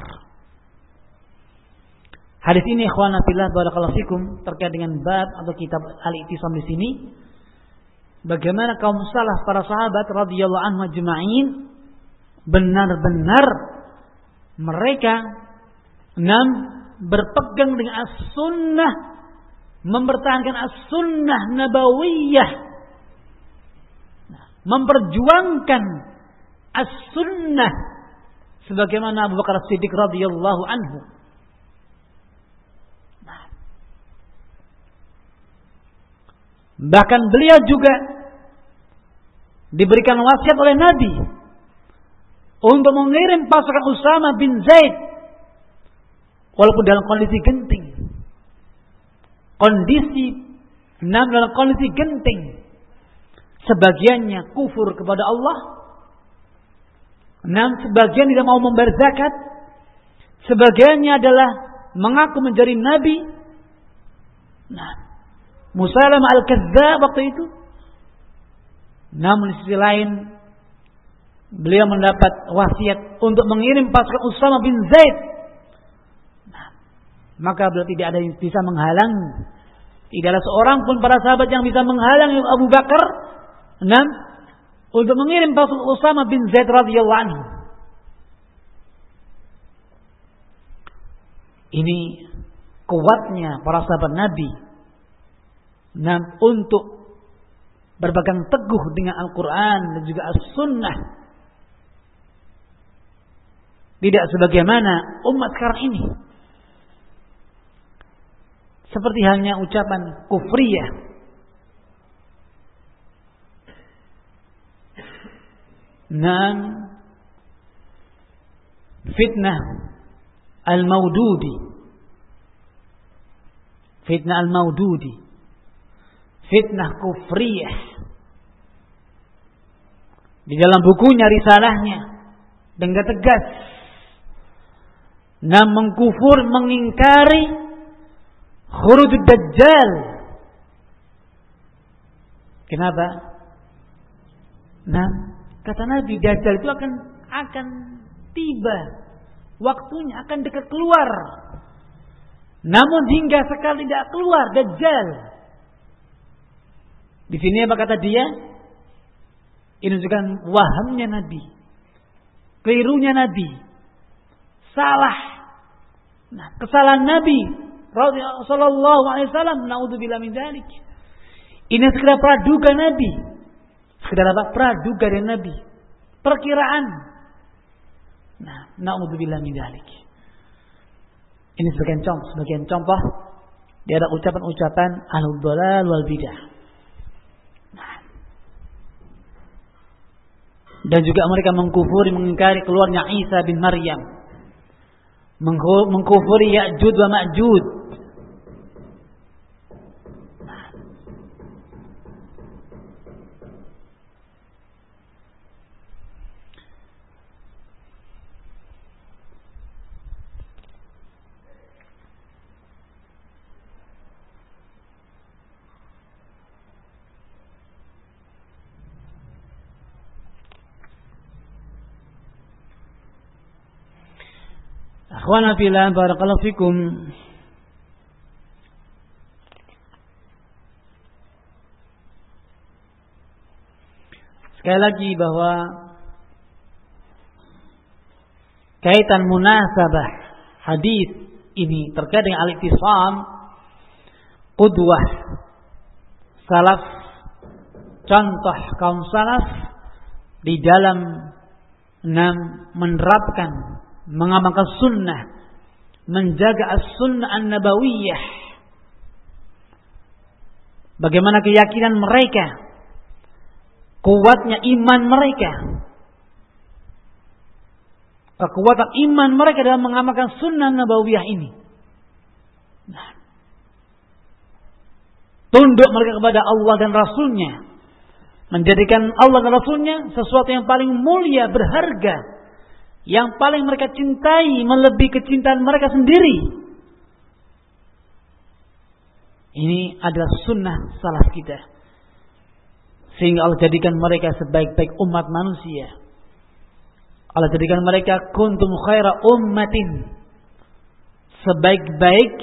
Hadis ini ikhwan fillah barakallahu fikum terkait dengan bab atau kitab Al-Ittisam di sini bagaimana kaum salaf para sahabat radhiyallahu anhu ajma'in? Benar-benar mereka enam berpegang dengan as-sunnah, mempertahankan as-sunnah nabawiyah, memperjuangkan as-sunnah sebagaimana Abu Bakar Siddiq radhiyallahu anhu. Bahkan beliau juga diberikan wasiat oleh Nabi untuk mengirim pasukan Usama bin Zaid Walaupun dalam kondisi genting. Kondisi enam dalam kondisi genting. Sebagiannya kufur kepada Allah. Enam sebagian tidak mau membayar zakat. Sebagiannya adalah mengaku menjadi nabi. Nah, Musalam al-Kadzdzab waktu itu. Namun di sisi lain beliau mendapat wasiat untuk mengirim pasukan Usama bin Zaid. Nah, maka beliau tidak ada yang bisa menghalang. Tidak ada seorang pun para sahabat yang bisa menghalang Abu Bakar. Enam, untuk mengirim pasukan Usama bin Zaid radhiyallahu anhu. Ini kuatnya para sahabat Nabi. Nah, untuk berpegang teguh dengan Al-Quran dan juga As-Sunnah. Tidak sebagaimana umat sekarang ini. Seperti halnya ucapan kufriyah. Nam fitnah al-maududi fitnah al-maududi fitnah kufriyah. Di dalam bukunya risalahnya dengan tegas nam mengkufur mengingkari khuruj dajjal kenapa? Nah kata Nabi dajjal itu akan akan tiba. Waktunya akan dekat keluar. Namun hingga sekali tidak keluar Dajjal. Di sini apa kata dia? Ini menunjukkan wahamnya Nabi. Kelirunya Nabi. Salah. Nah, kesalahan Nabi sallallahu alaihi wasallam naudzubillah min dzalik. Ini sekedar praduga Nabi. Sekedar apa? Praduga dari Nabi. Perkiraan. Nah, naudzubillah min dzalik. Ini sebagian contoh, sebagian contoh di ada ucapan-ucapan ahlul dalal wal bidah. Nah. Dan juga mereka mengkufuri, mengingkari keluarnya Isa bin Maryam. Mengkufuri Ya'jud wa Ma'jud. Akhwana fillah barakallahu fikum. Sekali lagi bahwa kaitan munasabah hadis ini terkait dengan al-ittisam qudwah salaf contoh kaum salaf di dalam enam menerapkan mengamalkan sunnah, menjaga as-sunnah an-nabawiyah. Bagaimana keyakinan mereka, kuatnya iman mereka, kekuatan iman mereka dalam mengamalkan sunnah nabawiyah ini. Nah, tunduk mereka kepada Allah dan Rasulnya, menjadikan Allah dan Rasulnya sesuatu yang paling mulia, berharga, yang paling mereka cintai melebihi kecintaan mereka sendiri. Ini adalah sunnah salah kita. Sehingga Allah jadikan mereka sebaik-baik umat manusia. Allah jadikan mereka kuntum khaira ummatin. Sebaik-baik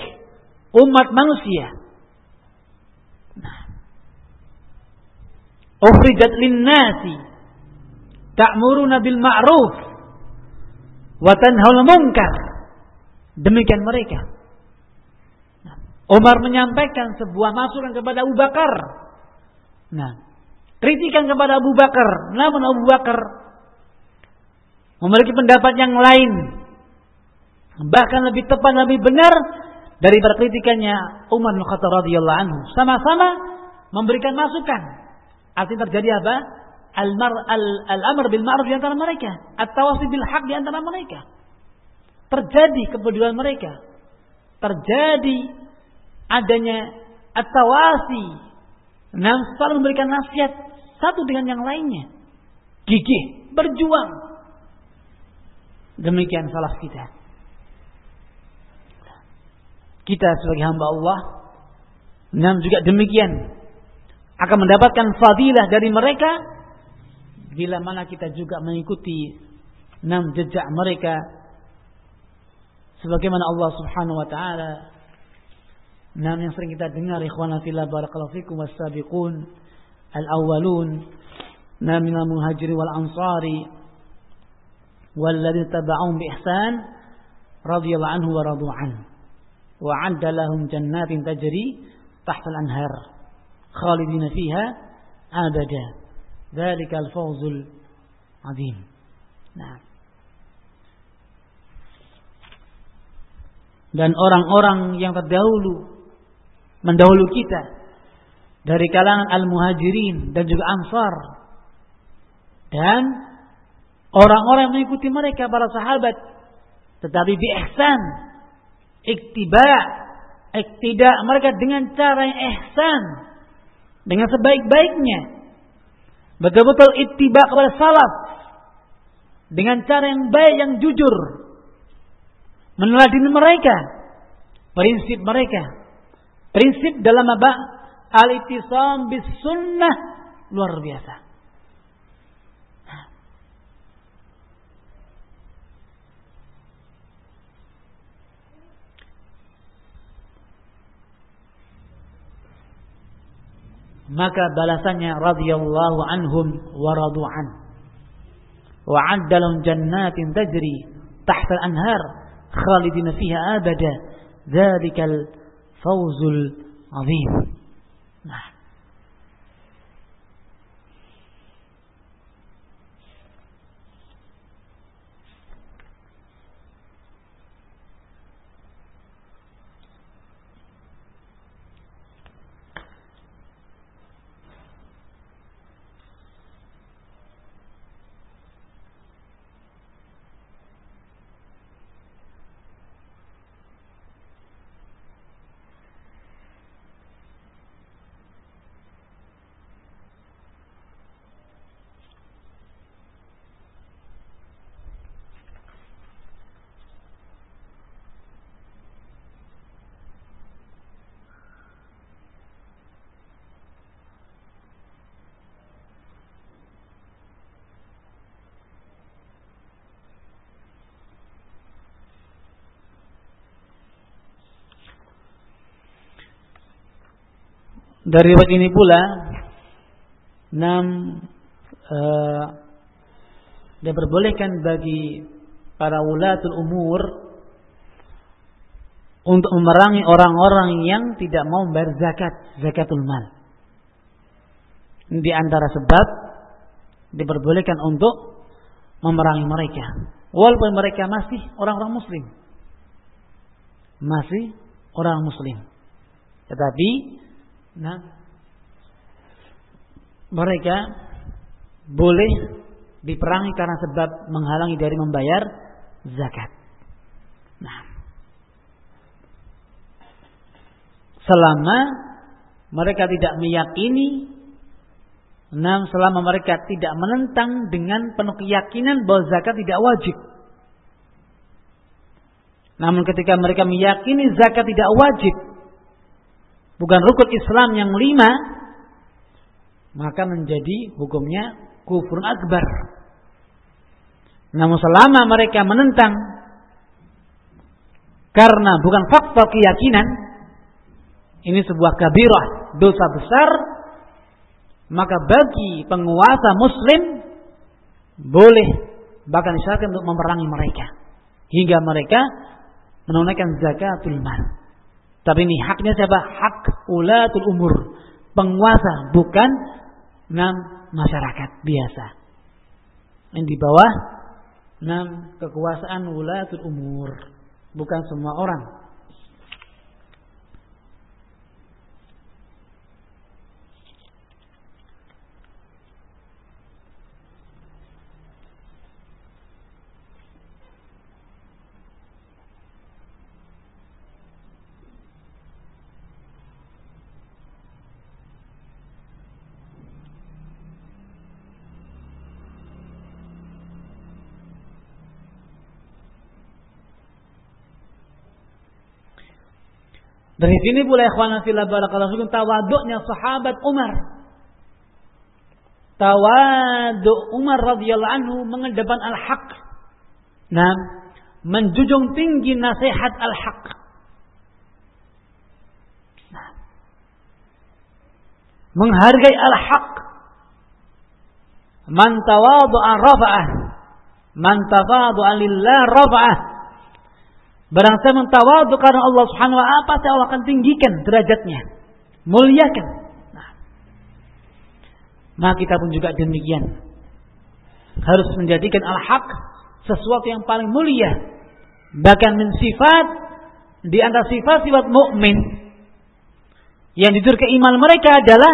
umat manusia. Nah. Ukhrijat linnasi. Ta'muruna bil ma'ruf Watan hal mungkar. Demikian mereka. Umar menyampaikan sebuah masukan kepada Abu Bakar. Nah, kritikan kepada Abu Bakar. Namun Abu Bakar memiliki pendapat yang lain. Bahkan lebih tepat, lebih benar dari kritikannya Umar bin Khattab anhu. Sama-sama memberikan masukan. Artinya terjadi apa? Al-mar al-amr bil ma'ruf di antara mereka, at-tawasi bil haq di antara mereka. Terjadi kepedulian mereka. Terjadi adanya at-tawasi. Nah, selalu memberikan nasihat satu dengan yang lainnya. Gigih, berjuang. Demikian salah kita. Kita sebagai hamba Allah, nah juga demikian akan mendapatkan fadilah dari mereka bila mana kita juga mengikuti enam jejak mereka sebagaimana Allah Subhanahu wa taala enam yang sering kita dengar ikhwana fillah barakallahu fikum was-sabiqun al-awwalun enam minal muhajirin wal ansari walladzina taba'um bi ihsan radhiyallahu anhu wa radu an wa 'adda lahum jannatin tajri tahta al-anhar khalidina fiha abada. ذلك الفوز العظيم نعم dan orang-orang yang terdahulu mendahulu kita dari kalangan al-muhajirin dan juga ansar dan orang-orang yang mengikuti mereka para sahabat tetapi bi ihsan iktiba iktidak mereka dengan cara yang ihsan dengan sebaik-baiknya betul-betul ittiba kepada salaf dengan cara yang baik yang jujur meneladani mereka, prinsip mereka. Prinsip dalam apa? Al-ittisam bis sunnah luar biasa. Maka balasannya radhiyallahu anhum wa radu'an. Wa 'addalahum jannatin tajri tahta al-anhar خالدين فيها أبدا ذلك الفوز العظيم نعم Dari riwayat ini pula enam uh, diperbolehkan bagi para ulatul umur untuk memerangi orang-orang yang tidak mau membayar zakat, zakatul mal. Di antara sebab diperbolehkan untuk memerangi mereka. Walaupun mereka masih orang-orang muslim. Masih orang muslim. Tetapi Nah, mereka boleh diperangi karena sebab menghalangi dari membayar zakat. Nah, selama mereka tidak meyakini, nah selama mereka tidak menentang dengan penuh keyakinan bahwa zakat tidak wajib. Namun ketika mereka meyakini zakat tidak wajib, bukan rukun Islam yang lima, maka menjadi hukumnya kufur akbar. Namun selama mereka menentang karena bukan faktor keyakinan, ini sebuah kabirah, dosa besar, maka bagi penguasa muslim boleh bahkan disyaraatkan untuk memerangi mereka hingga mereka menunaikan zakatul mal. Tapi ini haknya siapa? Hak ulatul umur. Penguasa, bukan enam masyarakat biasa. Yang di bawah enam kekuasaan ulatul umur. Bukan semua orang. Dari sini pula ikhwan fillah barakallahu fikum tawaduknya sahabat Umar. tawadu Umar radhiyallahu anhu mengedepan al-haq. Nah, menjunjung tinggi nasihat al-haq. Nah, menghargai al-haq. Man tawadu'a rafa'ah. Man tawadu'a lillah rafa'ah. Barang saya mentawadu karena Allah Subhanahu wa taala, pasti Allah akan tinggikan derajatnya. Muliakan. Nah. Maka kita pun juga demikian. Harus menjadikan al-haq sesuatu yang paling mulia. Bahkan min sifat di antara sifat-sifat mukmin yang jujur iman mereka adalah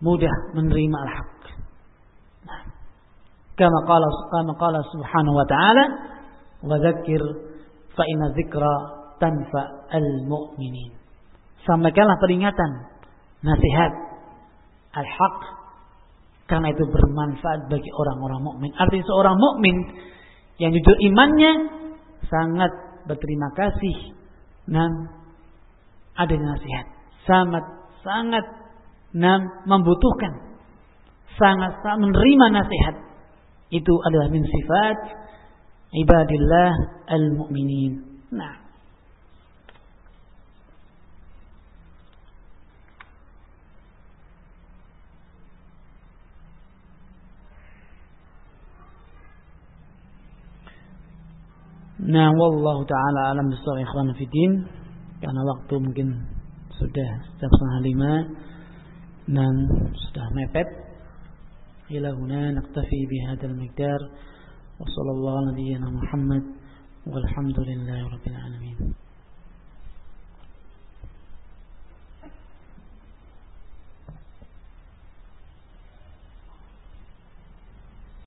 mudah menerima al-haq. Nah. Kama qala kama qala subhanahu wa ta'ala wa dzakir fa inna dzikra tanfa al-mu'minin. Sampaikanlah peringatan, nasihat, al-haq karena itu bermanfaat bagi orang-orang mukmin. Artinya seorang mukmin yang jujur imannya sangat berterima kasih dan ada nasihat. Sangat sangat dan membutuhkan sangat sangat menerima nasihat. Itu adalah min sifat عباد الله المؤمنين. نعم. نعم والله تعالى أعلم بصدر إخوان في الدين كان وقت ممكن sudah jam setengah نعم dan sudah إلى هنا huna بهذا المقدار. Wa sallallahu nabiyyina Muhammad walhamdulillahi rabbil alamin.